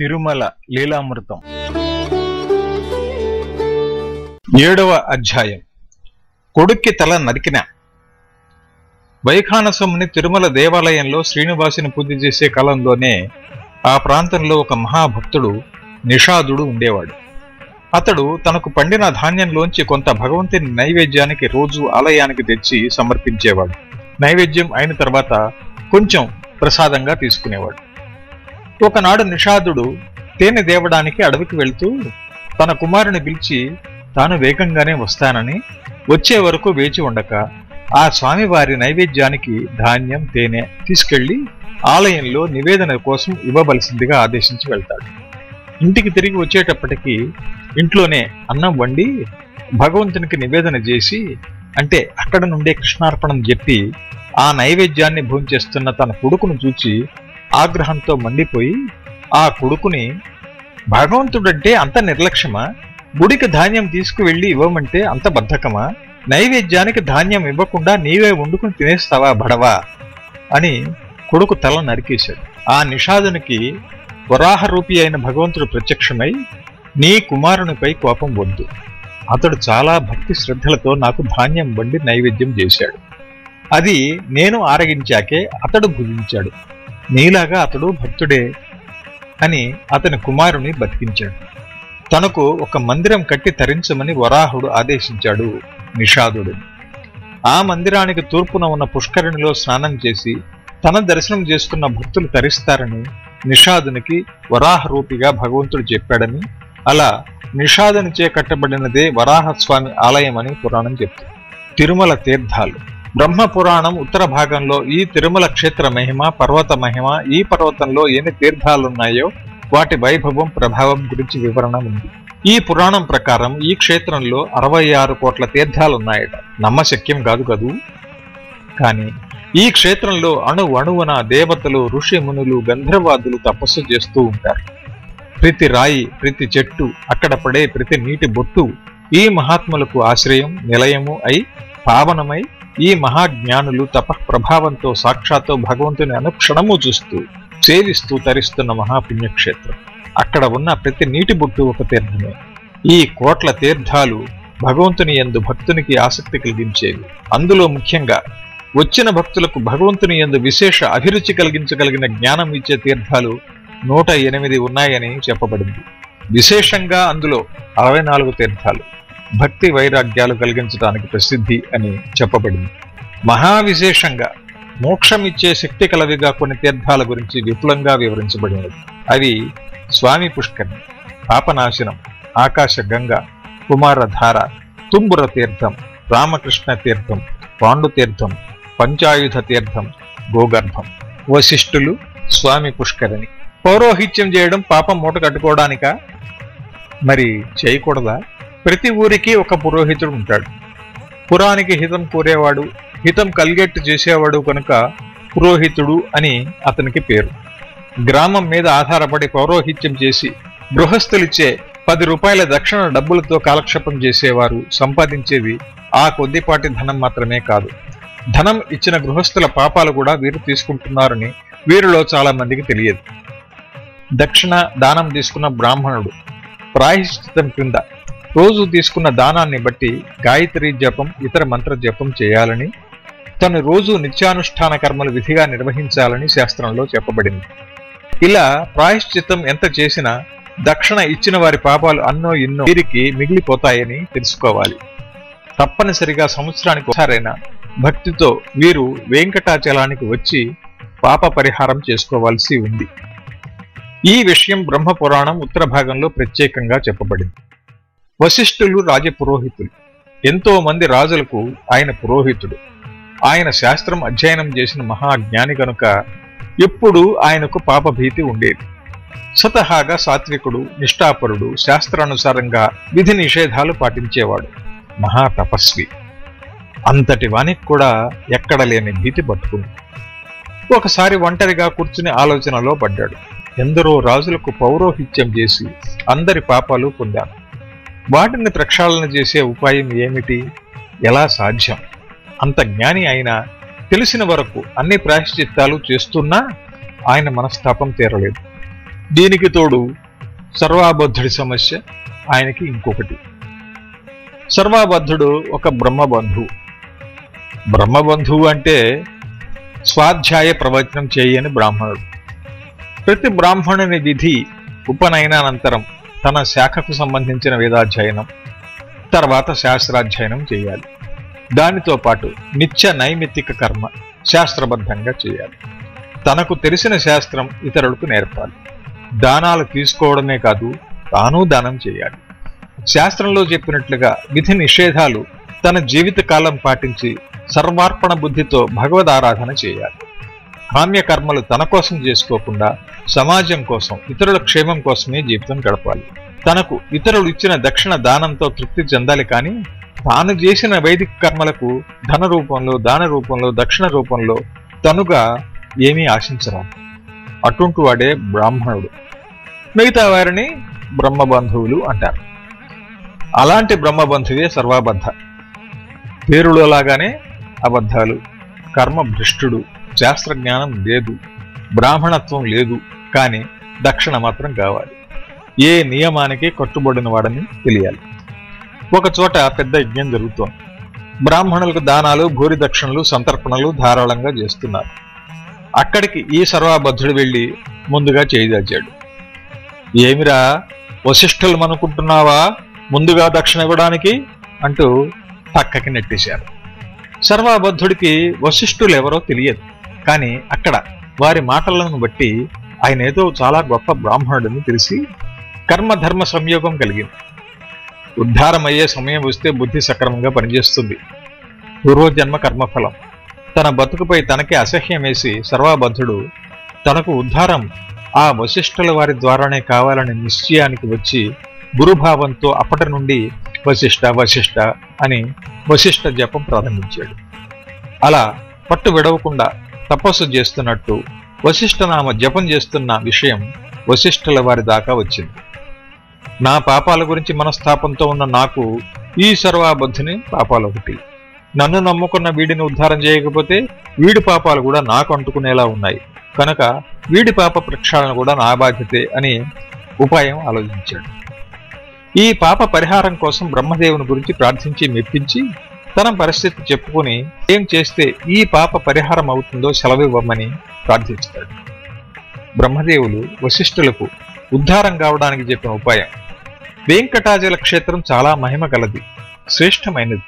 తిరుమల లీలామృతం. ఏడవ అధ్యాయం. కొడుక్కి తల నరికిన. వైఖానసముని తిరుమల దేవాలయంలో శ్రీనివాసుని పూజ చేసే కాలంలోనే ఆ ప్రాంతంలో ఒక మహాభక్తుడు నిషాదుడు ఉండేవాడు. అతడు తనకు పండిన ధాన్యంలోంచి కొంత భగవంతుని నైవేద్యానికి రోజు ఆలయానికి తెచ్చి సమర్పించేవాడు. నైవేద్యం అయిన తర్వాత కొంచెం ప్రసాదంగా తీసుకునేవాడు. ఒకనాడు నిషాదుడు తేనె దేవడానికి అడవికి వెళ్తూ తన కుమారుని పిలిచి తాను వేగంగానే వస్తానని వచ్చే వరకు వేచి ఉండక ఆ స్వామివారి నైవేద్యానికి ధాన్యం తేనె తీసుకెళ్ళి ఆలయంలో నివేదన కోసం ఇవ్వవలసిందిగా ఆదేశించి వెళ్తాడు. ఇంటికి తిరిగి వచ్చేటప్పటికి ఇంట్లోనే అన్నం వండి భగవంతునికి నివేదన చేసి అంటే అక్కడ నుండే కృష్ణార్పణం చెప్పి ఆ నైవేద్యాన్ని భోంచేస్తున్న తన కొడుకును చూచి ఆగ్రహంతో మండిపోయి ఆ కొడుకుని భగవంతుడంటే అంత నిర్లక్ష్యమా? గుడికి ధాన్యం తీసుకువెళ్ళి ఇవ్వమంటే అంత బద్ధకమా? నైవేద్యానికి ధాన్యం ఇవ్వకుండా నీవే వండుకుని తినేస్తావా బడవా అని కొడుకు తల నరికేశాడు. ఆ నిషాదునికి వరాహ రూపి అయిన భగవంతుడు ప్రత్యక్షమై నీ కుమారునిపై కోపం వద్దు. అతడు చాలా భక్తి శ్రద్ధలతో నాకు ధాన్యం వండి నైవేద్యం చేశాడు. అది నేను ఆరగించాకే అతడు భుజించాడు. నీలాగా అతడు భక్తుడే అని అతని కుమారుని బతికించాడు. తనకు ఒక మందిరం కట్టి తరించమని వరాహుడు ఆదేశించాడు నిషాదుడు. ఆ మందిరానికి తూర్పున ఉన్న పుష్కరిణిలో స్నానం చేసి తన దర్శనం చేస్తున్న భక్తులు తరిస్తారని నిషాదునికి వరాహ రూపిగా భగవంతుడు చెప్పాడని అలా నిషాదునిచే కట్టబడినదే వరాహస్వామి ఆలయం అని పురాణం చెప్తుంది. తిరుమల తీర్థాలు. బ్రహ్మ పురాణం ఉత్తర భాగంలో ఈ తిరుమల క్షేత్ర మహిమ పర్వత మహిమ ఈ పర్వతంలో ఎన్ని తీర్థాలున్నాయో వాటి వైభవం ప్రభావం గురించి వివరణ ఉంది. ఈ పురాణం ప్రకారం ఈ క్షేత్రంలో అరవై ఆరు కోట్ల తీర్థాలున్నాయట. నమ్మశక్యం కాదు కదూ? కానీ ఈ క్షేత్రంలో అణు అణువున దేవతలు ఋషి మునులు గంధర్వాదులు తపస్సు చేస్తూ ఉంటారు. ప్రతి రాయి ప్రతి చెట్టు అక్కడ పడే ప్రతి నీటి బొట్టు ఈ మహాత్ములకు ఆశ్రయం నిలయము అయి పావనమై ఈ మహాజ్ఞానులు తపఃప్రభావంతో సాక్షాత్తు భగవంతుని అనుక్షణము చూస్తూ సేవిస్తూ తరిస్తున్న మహాపుణ్యక్షేత్రం. అక్కడ ఉన్న ప్రతి నీటి బుట్టు ఒక తీర్థమే. ఈ కోట్ల తీర్థాలు భగవంతుని ఎందు భక్తునికి ఆసక్తి కలిగించేవి. అందులో ముఖ్యంగా వచ్చిన భక్తులకు భగవంతుని ఎందు విశేష అభిరుచి కలిగించగలిగిన జ్ఞానం ఇచ్చే తీర్థాలు నూట ఎనిమిది ఉన్నాయని చెప్పబడింది. విశేషంగా అందులో అరవై నాలుగు తీర్థాలు. భక్తి వైరాగ్యాలు కలిగించడానికి ప్రసిద్ధి అని చెప్పబడింది. మహావిశేషంగా మోక్షం ఇచ్చే శక్తి కలవిగా కొన్ని తీర్థాల గురించి విపులంగా వివరించబడినది. అవి స్వామి పుష్కరిణి పాపనాశనం ఆకాశ గంగ కుమారధార తుంబుర తీర్థం రామకృష్ణ తీర్థం పాండు తీర్థం పంచాయుధ తీర్థం గోగర్భం. వశిష్ఠులు స్వామి పుష్కరిణి. పౌరోహిత్యం చేయడం పాపం మూట కట్టుకోవడానికా? మరి చేయకూడదా? ప్రతి ఊరికి ఒక పురోహితుడు ఉంటాడు. పురానికి హితం కోరేవాడు హితం కలిగెట్టు చేసేవాడు కనుక పురోహితుడు అని అతనికి పేరు. గ్రామం మీద ఆధారపడి పౌరోహిత్యం చేసి గృహస్థులిచ్చే పది రూపాయల దక్షిణ డబ్బులతో కాలక్షేపం చేసేవారు సంపాదించేవి ఆ కొద్దిపాటి ధనం మాత్రమే కాదు. ధనం ఇచ్చిన గృహస్థుల పాపాలు కూడా వీరు తీసుకుంటున్నారని వీరిలో చాలా మందికి తెలియదు. దక్షిణ దానం తీసుకున్న బ్రాహ్మణుడు ప్రాయశ్చితం క్రింద రోజు తీసుకున్న దానాన్ని బట్టి గాయత్రి జపం ఇతర మంత్ర జపం చేయాలని తను రోజు నిత్యానుష్ఠాన కర్మలు విధిగా నిర్వహించాలని శాస్త్రంలో చెప్పబడింది. ఇలా ప్రాయశ్చిత్తం ఎంత చేసినా దక్షిణ ఇచ్చిన వారి పాపాలు అన్నో ఎన్నో వీరికి మిగిలిపోతాయని తెలుసుకోవాలి. తప్పనిసరిగా సంవత్సరానికి ఒకసారైనా భక్తితో వీరు వెంకటాచలానికి వచ్చి పాప పరిహారం చేసుకోవాల్సి ఉంది. ఈ విషయం బ్రహ్మ పురాణం ఉత్తర భాగంలో ప్రత్యేకంగా చెప్పబడింది. వశిష్ఠులు రాజపురోహితులు ఎంతో మంది రాజులకు ఆయన పురోహితుడు. ఆయన శాస్త్రం అధ్యయనం చేసిన మహాజ్ఞాని కనుక ఎప్పుడూ ఆయనకు పాపభీతి ఉండేది. స్వతహాగా సాత్వికుడు నిష్ఠాపరుడు శాస్త్రానుసారంగా విధి నిషేధాలు పాటించేవాడు. మహా తపస్వి. అంతటి వానికి కూడా ఎక్కడ లేని భీతి పట్టుకుంది. ఒకసారి ఒంటరిగా కూర్చుని ఆలోచనలో పడ్డాడు. ఎందరో రాజులకు పౌరోహిత్యం చేసి అందరి పాపాలు పొందాను. వాటిని ప్రక్షాళన చేసే ఉపాయం ఏమిటి? ఎలా సాధ్యం? అంత జ్ఞాని అయినా తెలిసిన వరకు అన్ని ప్రాయశ్చిత్తాలు చేస్తున్నా ఆయన మనస్తాపం తీరలేదు. దీనికి తోడు సర్వాబద్ధుడి సమస్య ఆయనకి ఇంకొకటి. సర్వాబద్ధుడు ఒక బ్రహ్మబంధువు. బ్రహ్మబంధువు అంటే స్వాధ్యాయ ప్రవచనం చేయని బ్రాహ్మణుడు. ప్రతి బ్రాహ్మణుని విధి ఉపనయనానంతరం తన శాఖకు సంబంధించిన వేదాధ్యయనం తర్వాత శాస్త్రాధ్యయనం చేయాలి. దానితో పాటు నిత్య నైమిత్తిక కర్మ శాస్త్రబద్ధంగా చేయాలి. తనకు తెలిసిన శాస్త్రం ఇతరులకు నేర్పాలి. దానాలు తీసుకోవడమే కాదు తాను దానం చేయాలి. శాస్త్రంలో చెప్పినట్లుగా విధి నిషేధాలు తన జీవితకాలం పాటించి సర్వార్పణ బుద్ధితో భగవదారాధన చేయాలి. కామ్య కర్మలు తన కోసం చేసుకోకుండా సమాజం కోసం ఇతరుల క్షేమం కోసమే జీవితం గడపాలి. తనకు ఇతరులు ఇచ్చిన దక్షిణ దానంతో తృప్తి చెందాలి కానీ తాను చేసిన వైదిక కర్మలకు ధన రూపంలో దాన రూపంలో దక్షిణ రూపంలో తనుగా ఏమీ ఆశించరాదు. అటుంటి వాడే బ్రాహ్మణుడు. మిగతా వారిని బ్రహ్మబంధువులు అంటారు. అలాంటి బ్రహ్మబంధువే సర్వాబద్ధ. పేరులో లాగానే అబద్ధాలు కర్మభ్రష్టుడు శాస్త్రజ్ఞానం లేదు బ్రాహ్మణత్వం లేదు కానీ దక్షిణ మాత్రం కావాలి. ఏ నియమానికి కట్టుబడిన వాడని తెలియాలి. ఒకచోట పెద్ద యజ్ఞం జరుగుతోంది. బ్రాహ్మణులకు దానాలు భూరి దక్షిణలు సంతర్పణలు ధారాళంగా చేస్తున్నారు. అక్కడికి ఈ సర్వాబద్ధుడు వెళ్ళి ముందుగా చేయిదాచాడు ఏమిరా వశిష్ఠులు అనుకుంటున్నావా ముందుగా దక్షిణ ఇవ్వడానికి? అంటూ పక్కకి నెట్టేశారు. సర్వాబద్ధుడికి వశిష్ఠులు ఎవరో తెలియదు. కానీ అక్కడ వారి మాటలను బట్టి ఆయన ఏదో చాలా గొప్ప బ్రాహ్మణుడని తెలిసి కర్మధర్మ సంయోగం కలిగింది. ఉద్ధారమయ్యే సమయం వస్తే బుద్ధి సక్రమంగా పనిచేస్తుంది. పూర్వజన్మ కర్మఫలం. తన బతుకుపై తనకే అసహ్యం వేసి సర్వాబద్ధుడు తనకు ఉద్ధారం ఆ వశిష్ఠుల వారి ద్వారానే కావాలనే నిశ్చయానికి వచ్చి గురుభావంతో అప్పటి నుండి వశిష్ట వశిష్ట అని వశిష్ట జపం ప్రారంభించాడు. అలా పట్టు విడవకుండా తపస్సు చేస్తున్నట్టు వశిష్ఠనామ జపం చేస్తున్న విషయం వశిష్ఠుల వారి దాకా వచ్చింది. నా పాపాల గురించి మనస్తాపంతో ఉన్న నాకు ఈ సర్వాబుద్ధిని పాపాలు ఒకటి. నన్ను నమ్ముకున్న వీడిని ఉద్ధారం చేయకపోతే వీడి పాపాలు కూడా నాకు అంటుకునేలా ఉన్నాయి. కనుక వీడి పాప ప్రక్షాళన కూడా నా బాధ్యతే అని ఉపాయం ఆలోచించాడు. ఈ పాప పరిహారం కోసం బ్రహ్మదేవుని గురించి ప్రార్థించి మెప్పించి తన పరిస్థితి చెప్పుకుని ఏం చేస్తే ఈ పాప పరిహారం అవుతుందో సెలవివ్వమని ప్రార్థిస్తాడు బ్రహ్మదేవులు వశిష్ఠులకు ఉద్ధారం కావడానికి చెప్పిన ఉపాయం వెంకటాచల క్షేత్రం చాలా మహిమ గలది శ్రేష్టమైనది.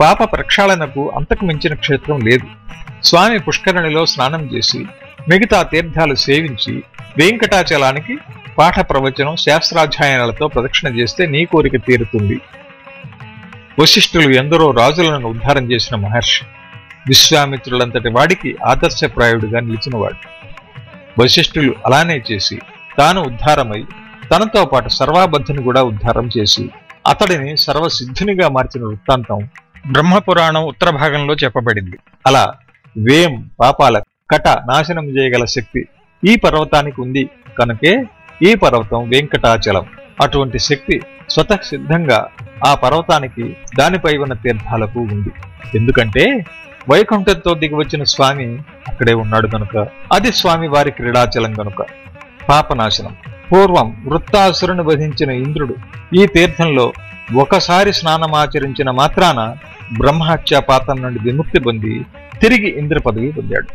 పాప ప్రక్షాళనకు అంతకు మించిన క్షేత్రం లేదు. స్వామి పుష్కరణిలో స్నానం చేసి మిగతా తీర్థాలు సేవించి వెంకటాచలానికి పాఠ ప్రవచనం శాస్త్రాధ్యయనాలతో ప్రదక్షిణ చేస్తే నీ కోరిక తీరుతుంది. వశిష్ఠులు ఎందరో రాజులను ఉద్ధారం చేసిన మహర్షి. విశ్వామిత్రులంతటి వాడికి ఆదర్శప్రాయుడిగా నిలిచినవాడు. వశిష్ఠులు అలానే చేసి తాను ఉద్ధారమై తనతో పాటు సర్వాబద్ధుని కూడా ఉద్ధారం చేసి అతడిని సర్వసిద్ధునిగా మార్చిన వృత్తాంతం బ్రహ్మపురాణం ఉత్తర భాగంలో చెప్పబడింది. అలా వేం పాపాల కట నాశనం చేయగల శక్తి ఈ పర్వతానికి ఉంది కనుకే ఈ పర్వతం వెంకటాచలం. అటువంటి శక్తి స్వతసిద్ధంగా ఆ పర్వతానికి దానిపై ఉన్న తీర్థాలకు ఉంది. ఎందుకంటే వైకుంఠంతో దిగివచ్చిన స్వామి అక్కడే ఉన్నాడు కనుక అది స్వామి వారి క్రీడాచలం కనుక పాపనాశనం. పూర్వం వృత్తాసురుని వధించిన ఇంద్రుడు ఈ తీర్థంలో ఒకసారి స్నానమాచరించిన మాత్రాన బ్రహ్మహత్యా పాతం నుండి విముక్తి పొంది తిరిగి ఇంద్ర పదవి పొందాడు.